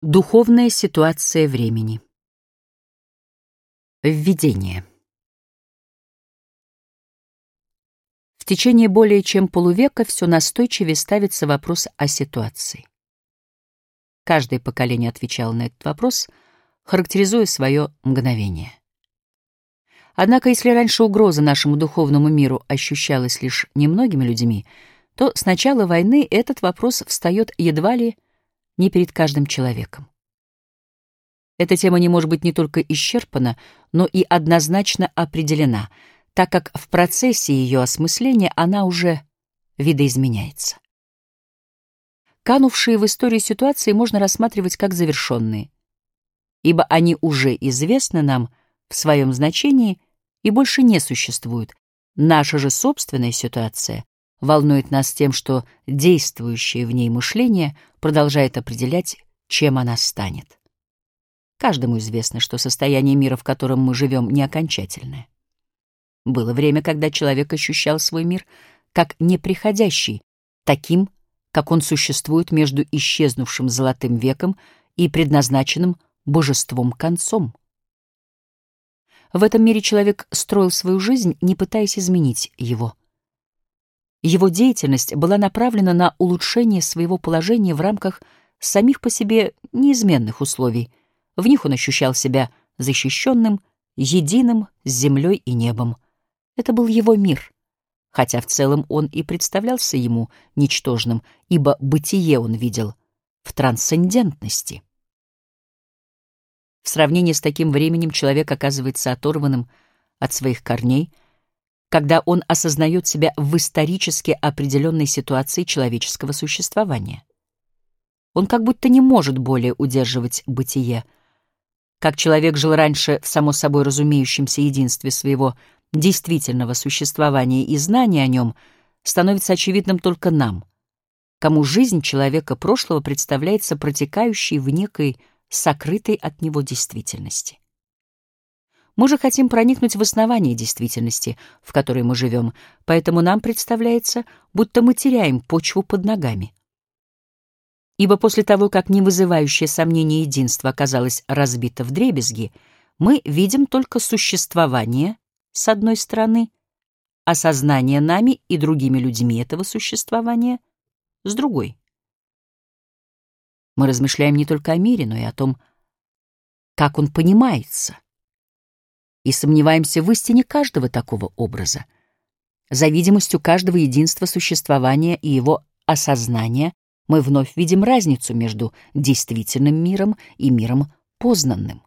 Духовная ситуация времени. Введение. В течение более чем полувека все настойчивее ставится вопрос о ситуации. Каждое поколение отвечало на этот вопрос, характеризуя свое мгновение. Однако, если раньше угроза нашему духовному миру ощущалась лишь немногими людьми, то с начала войны этот вопрос встает едва ли не перед каждым человеком. Эта тема не может быть не только исчерпана, но и однозначно определена, так как в процессе ее осмысления она уже видоизменяется. Канувшие в историю ситуации можно рассматривать как завершенные, ибо они уже известны нам в своем значении и больше не существуют. Наша же собственная ситуация волнует нас тем, что действующее в ней мышление продолжает определять, чем она станет. Каждому известно, что состояние мира, в котором мы живем, не окончательное. Было время, когда человек ощущал свой мир как неприходящий, таким, как он существует между исчезнувшим золотым веком и предназначенным божеством концом. В этом мире человек строил свою жизнь, не пытаясь изменить его. Его деятельность была направлена на улучшение своего положения в рамках самих по себе неизменных условий. В них он ощущал себя защищенным, единым с землей и небом. Это был его мир, хотя в целом он и представлялся ему ничтожным, ибо бытие он видел в трансцендентности. В сравнении с таким временем человек оказывается оторванным от своих корней — когда он осознает себя в исторически определенной ситуации человеческого существования. Он как будто не может более удерживать бытие. Как человек жил раньше в само собой разумеющемся единстве своего действительного существования и знания о нем, становится очевидным только нам, кому жизнь человека прошлого представляется протекающей в некой сокрытой от него действительности. Мы же хотим проникнуть в основание действительности, в которой мы живем, поэтому нам представляется, будто мы теряем почву под ногами. Ибо после того, как не вызывающее сомнение единство оказалось разбито в дребезги, мы видим только существование, с одной стороны, осознание нами и другими людьми этого существования, с другой. Мы размышляем не только о мире, но и о том, как он понимается — и сомневаемся в истине каждого такого образа. За видимостью каждого единства существования и его осознания мы вновь видим разницу между действительным миром и миром познанным.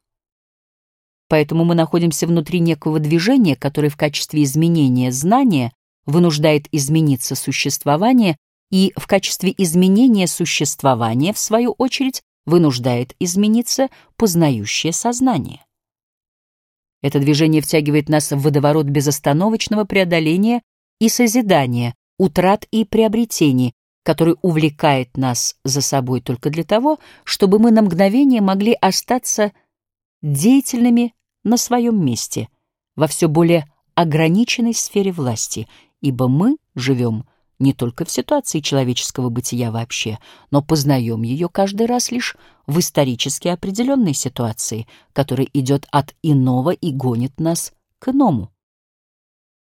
Поэтому мы находимся внутри некого движения, которое в качестве изменения знания вынуждает измениться существование и в качестве изменения существования, в свою очередь, вынуждает измениться познающее сознание. Это движение втягивает нас в водоворот безостановочного преодоления и созидания, утрат и приобретений, который увлекает нас за собой только для того, чтобы мы на мгновение могли остаться деятельными на своем месте, во все более ограниченной сфере власти, ибо мы живем не только в ситуации человеческого бытия вообще, но познаем ее каждый раз лишь в исторически определенной ситуации, которая идет от иного и гонит нас к иному.